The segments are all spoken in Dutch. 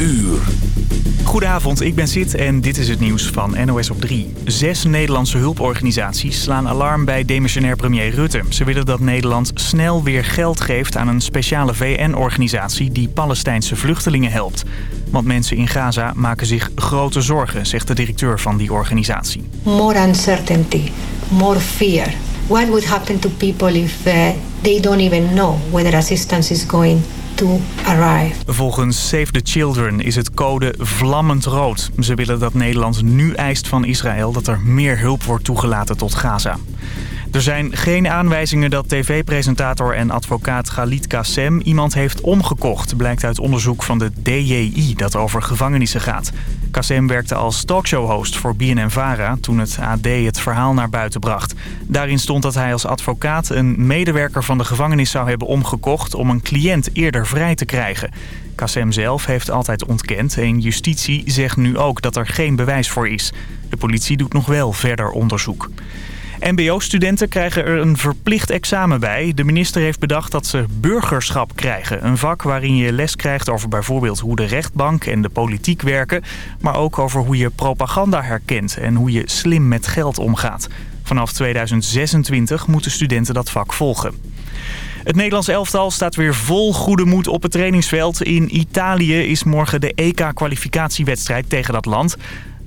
uur. Goedenavond, ik ben Sid en dit is het nieuws van NOS op 3. Zes Nederlandse hulporganisaties slaan alarm bij demissionair premier Rutte. Ze willen dat Nederland snel weer geld geeft aan een speciale VN-organisatie die Palestijnse vluchtelingen helpt. Want mensen in Gaza maken zich grote zorgen, zegt de directeur van die organisatie. More uncertainty, more fear. What would happen to people if uh, they don't even know whether assistance is going to arrive. Volgens Save the Children is het code vlammend rood. Ze willen dat Nederland nu eist van Israël dat er meer hulp wordt toegelaten tot Gaza. Er zijn geen aanwijzingen dat tv-presentator en advocaat Galit Kassem iemand heeft omgekocht, blijkt uit onderzoek van de DJI dat over gevangenissen gaat. Kassem werkte als talkshow-host voor BNN-Vara toen het AD het verhaal naar buiten bracht. Daarin stond dat hij als advocaat een medewerker van de gevangenis zou hebben omgekocht om een cliënt eerder vrij te krijgen. Kassem zelf heeft altijd ontkend en justitie zegt nu ook dat er geen bewijs voor is. De politie doet nog wel verder onderzoek. MBO-studenten krijgen er een verplicht examen bij. De minister heeft bedacht dat ze burgerschap krijgen. Een vak waarin je les krijgt over bijvoorbeeld hoe de rechtbank en de politiek werken... maar ook over hoe je propaganda herkent en hoe je slim met geld omgaat. Vanaf 2026 moeten studenten dat vak volgen. Het Nederlands elftal staat weer vol goede moed op het trainingsveld. In Italië is morgen de EK-kwalificatiewedstrijd tegen dat land.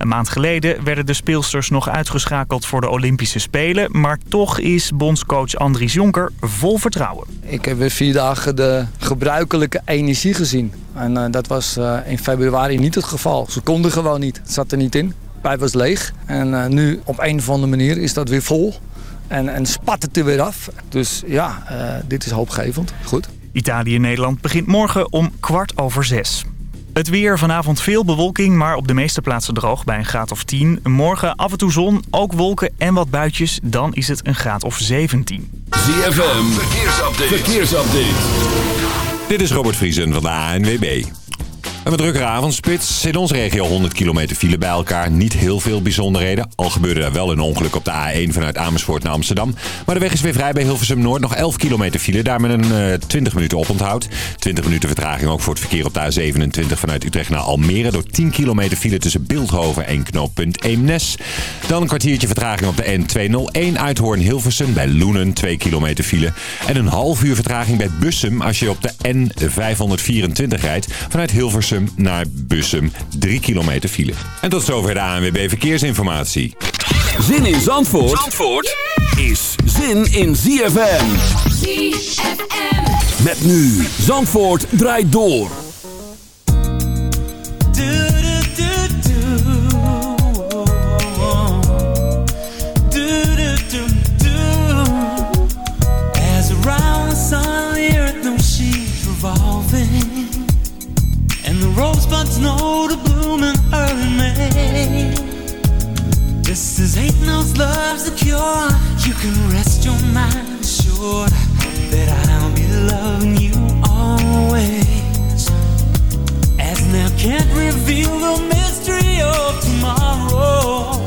Een maand geleden werden de speelsters nog uitgeschakeld voor de Olympische Spelen. Maar toch is bondscoach Andries Jonker vol vertrouwen. Ik heb weer vier dagen de gebruikelijke energie gezien. En uh, dat was uh, in februari niet het geval. Ze konden gewoon niet. Het zat er niet in. De pijp was leeg. En uh, nu op een of andere manier is dat weer vol. En, en spat het er weer af. Dus ja, dit is hoopgevend. Goed. Italië-Nederland begint morgen om kwart over zes. Het weer, vanavond veel bewolking, maar op de meeste plaatsen droog bij een graad of 10. Morgen af en toe zon, ook wolken en wat buitjes, dan is het een graad of 17. ZFM, verkeersupdate. verkeersupdate. Dit is Robert Vriesen van de ANWB. Een drukke avondspits. In onze regio 100 kilometer file bij elkaar. Niet heel veel bijzonderheden. Al gebeurde er wel een ongeluk op de A1 vanuit Amersfoort naar Amsterdam. Maar de weg is weer vrij bij Hilversum Noord. Nog 11 kilometer file. Daar met een uh, 20 minuten oponthoud. 20 minuten vertraging ook voor het verkeer op de A27 vanuit Utrecht naar Almere. Door 10 kilometer file tussen Beeldhoven en knooppunt Eemnes. Dan een kwartiertje vertraging op de N201 Uithoorn Hilversum. Bij Loenen 2 kilometer file. En een half uur vertraging bij Bussum als je op de N524 rijdt. Vanuit Hilversum naar Bussum. 3 kilometer file. En tot zover de ANWB Verkeersinformatie. Zin in Zandvoort, Zandvoort is zin in ZFM. ZFM. Met nu Zandvoort draait door. This is ain't knows love's the cure. You can rest your mind assured that I'll be loving you always. As now can't reveal the mystery of tomorrow,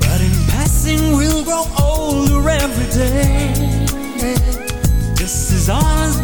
but in passing we'll grow older every day. This is all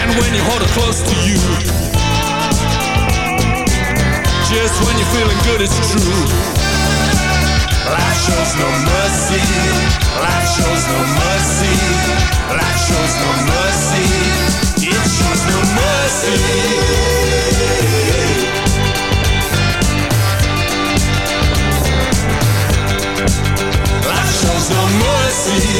And when you hold close to you, just when you're feeling good, it's true. Life shows no mercy. Life shows no mercy. Life shows no mercy. It shows no mercy. Shows no mercy.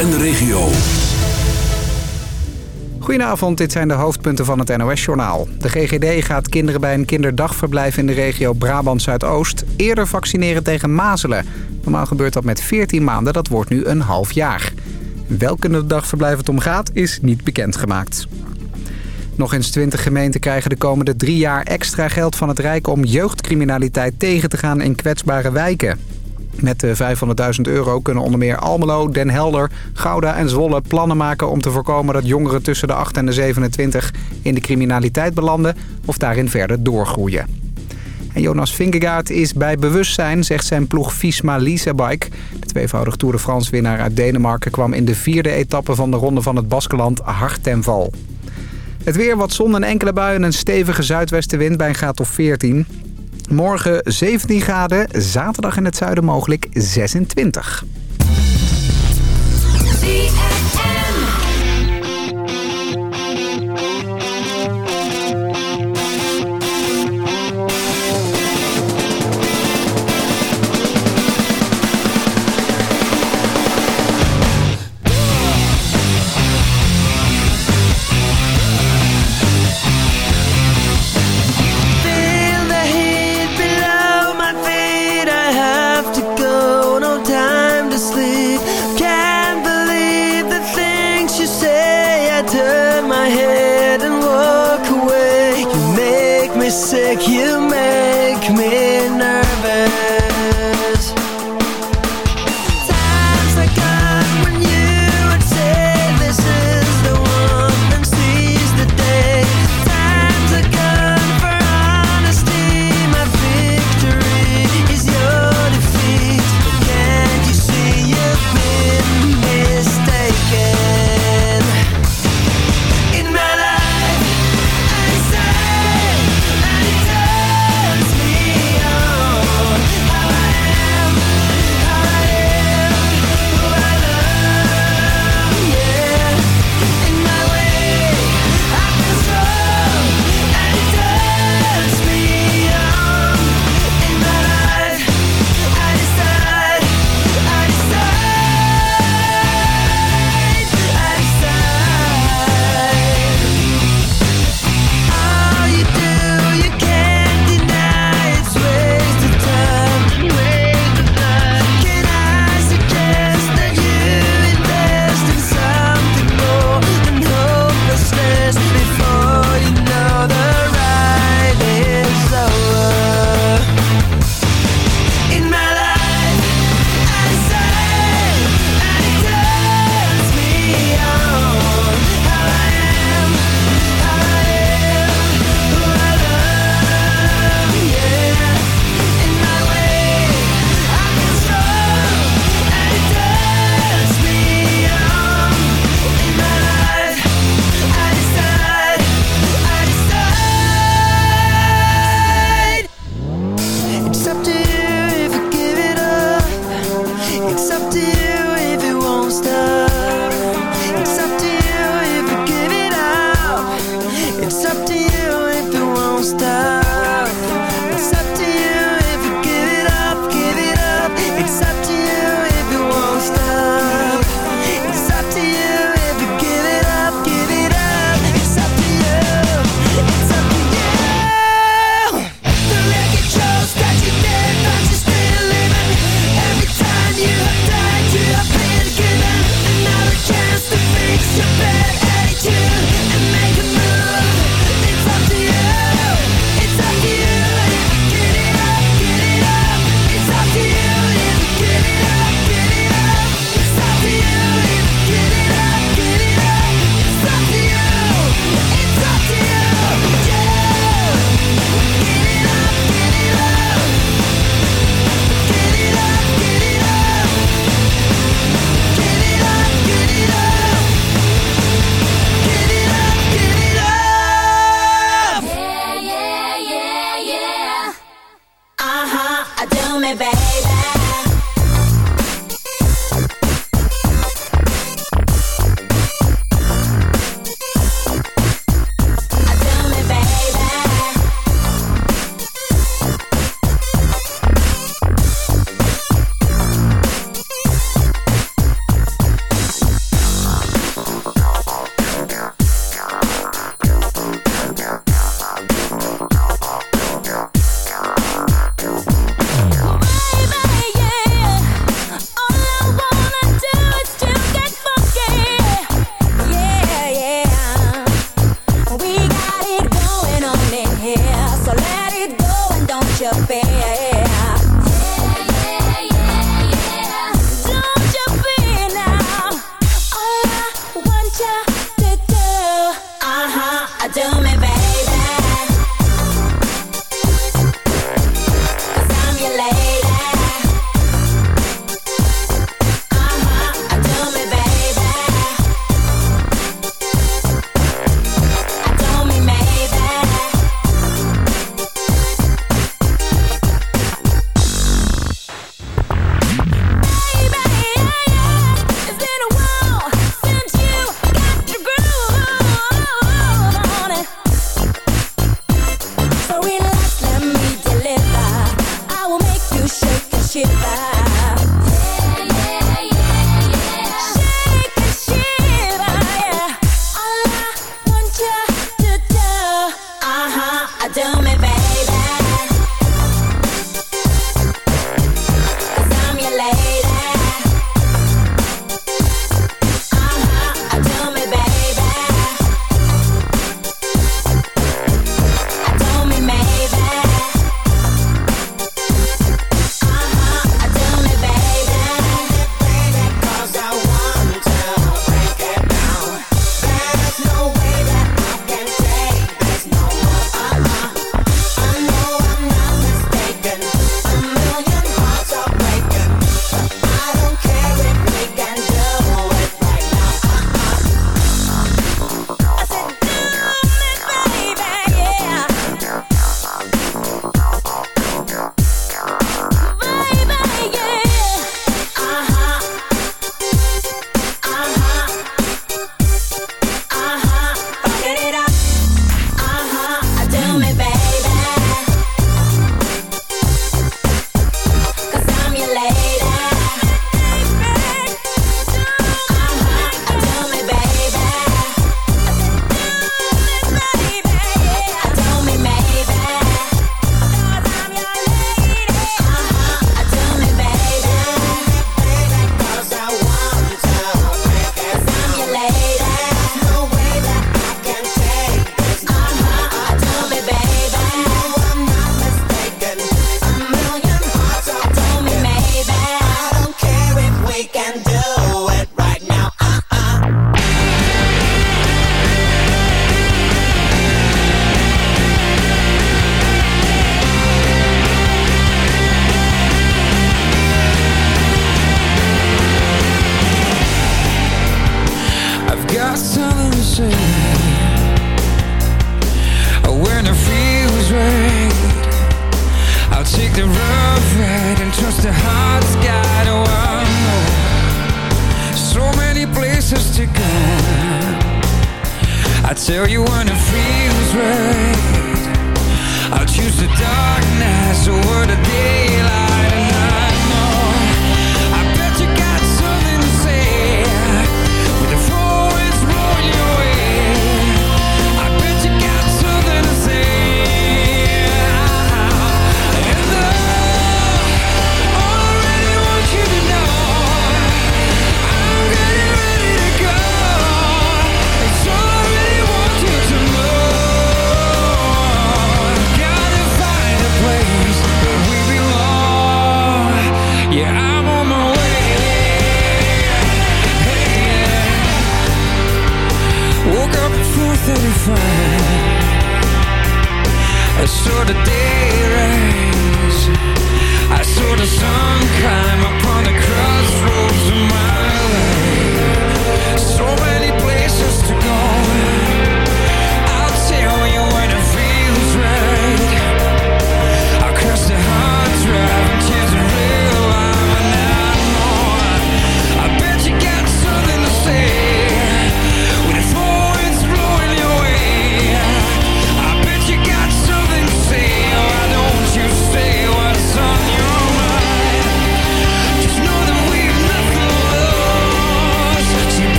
En de regio. Goedenavond, dit zijn de hoofdpunten van het NOS-journaal. De GGD gaat kinderen bij een kinderdagverblijf in de regio Brabant-Zuidoost... eerder vaccineren tegen mazelen. Normaal gebeurt dat met 14 maanden, dat wordt nu een half jaar. Welk kinderdagverblijf het om gaat, is niet bekendgemaakt. Nog eens 20 gemeenten krijgen de komende drie jaar extra geld van het Rijk... om jeugdcriminaliteit tegen te gaan in kwetsbare wijken. Met de 500.000 euro kunnen onder meer Almelo, Den Helder, Gouda en Zwolle plannen maken om te voorkomen dat jongeren tussen de 8 en de 27 in de criminaliteit belanden of daarin verder doorgroeien. En Jonas Vingegaard is bij bewustzijn, zegt zijn ploeg Visma Leasebike. De tweevoudig Tour de France winnaar uit Denemarken kwam in de vierde etappe van de Ronde van het Baskeland hard ten val. Het weer wat zon en enkele buien en een stevige zuidwestenwind bij een graad of 14. Morgen 17 graden, zaterdag in het zuiden mogelijk 26.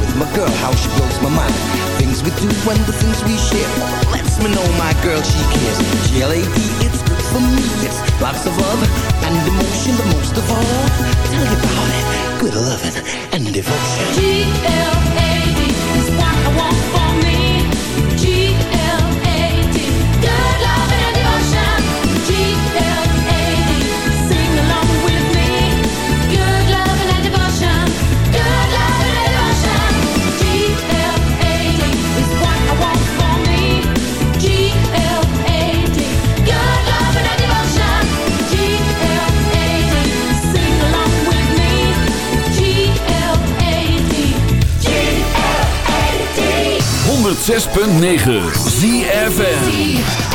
with my girl, how she blows my mind. Things we do and the things we share. Lets me know my girl, she cares. G-L-A-D, it's good for me. It's lots of love and emotion, but most of all. Tell you about it, good loving and devotion. G-L-A-D. 106.9 ZFN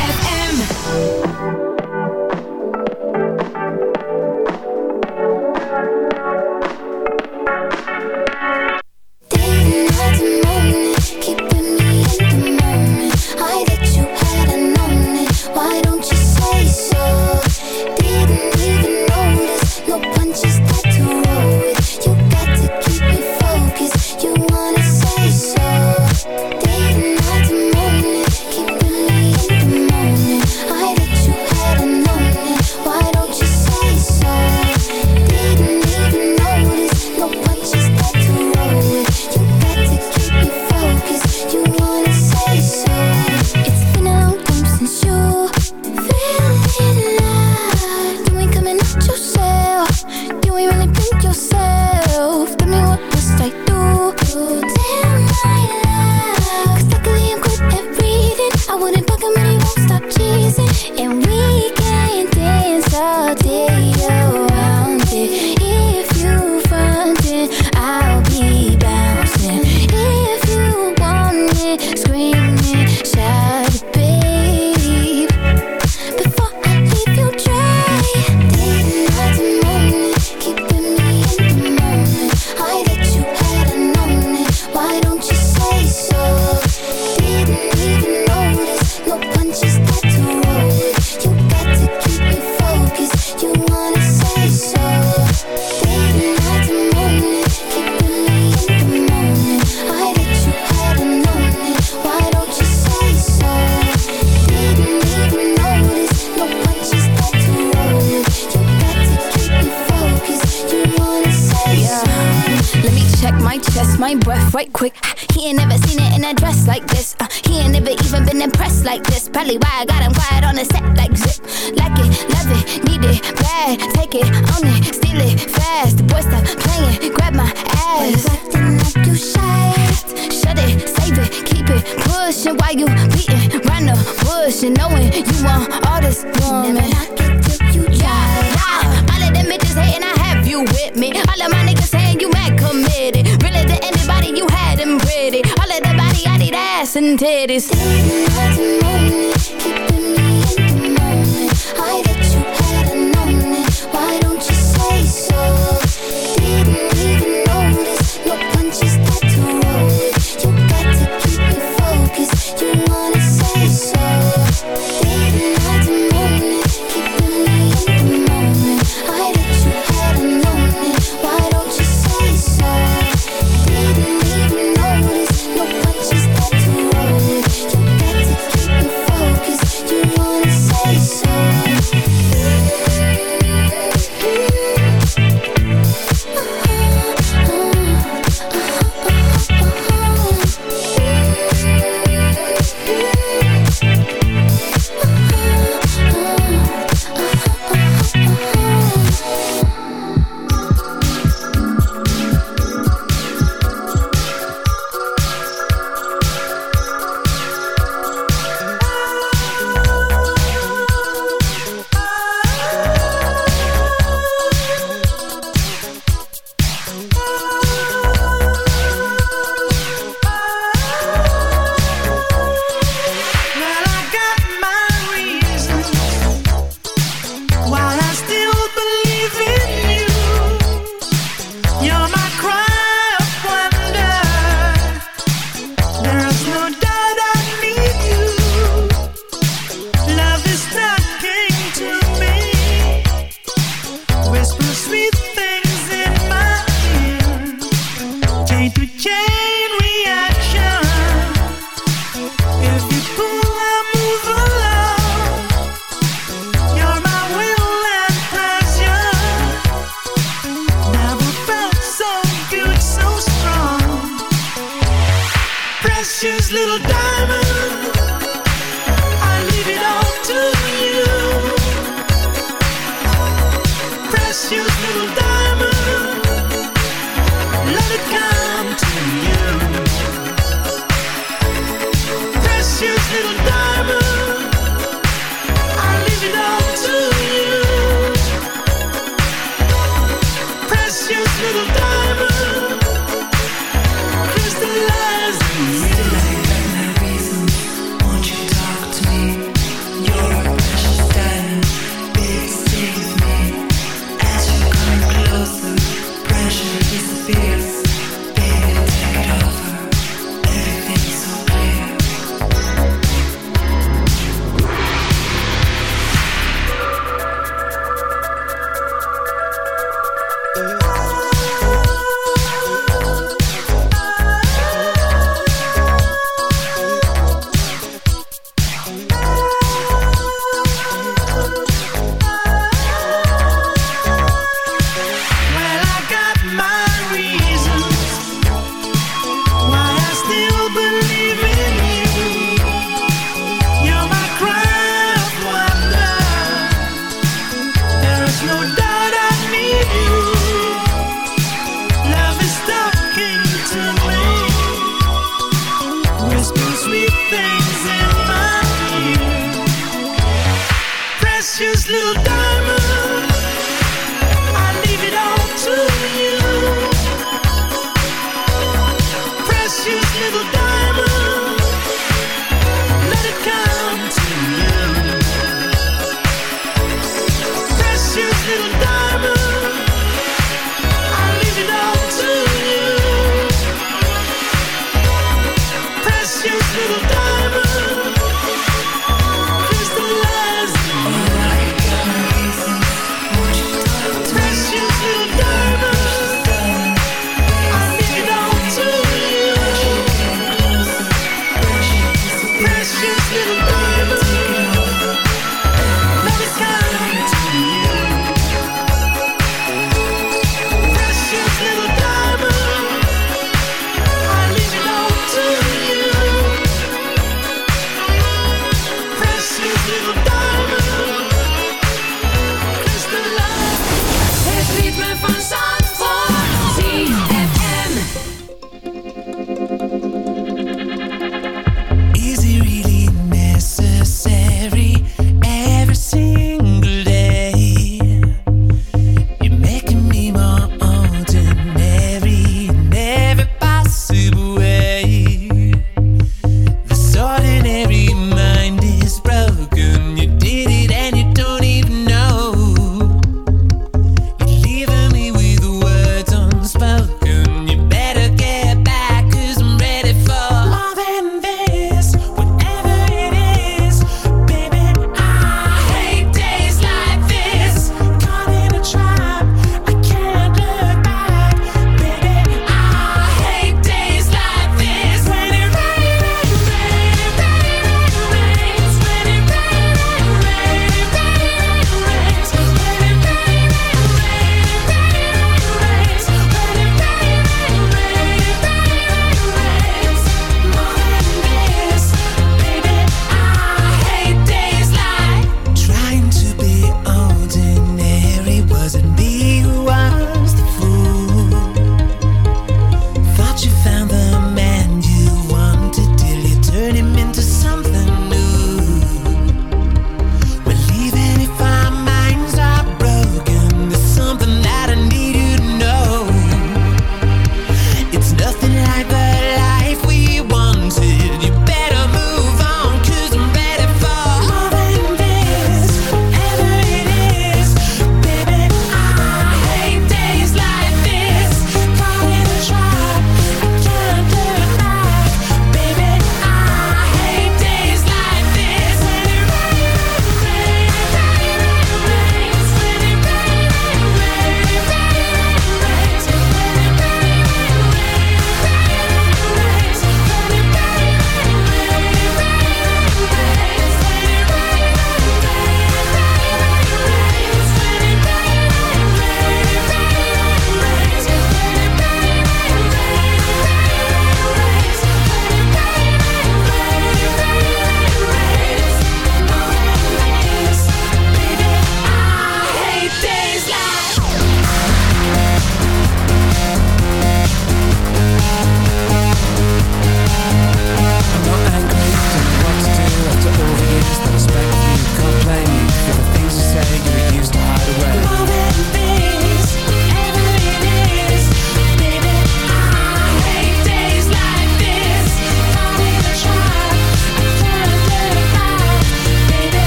ladies.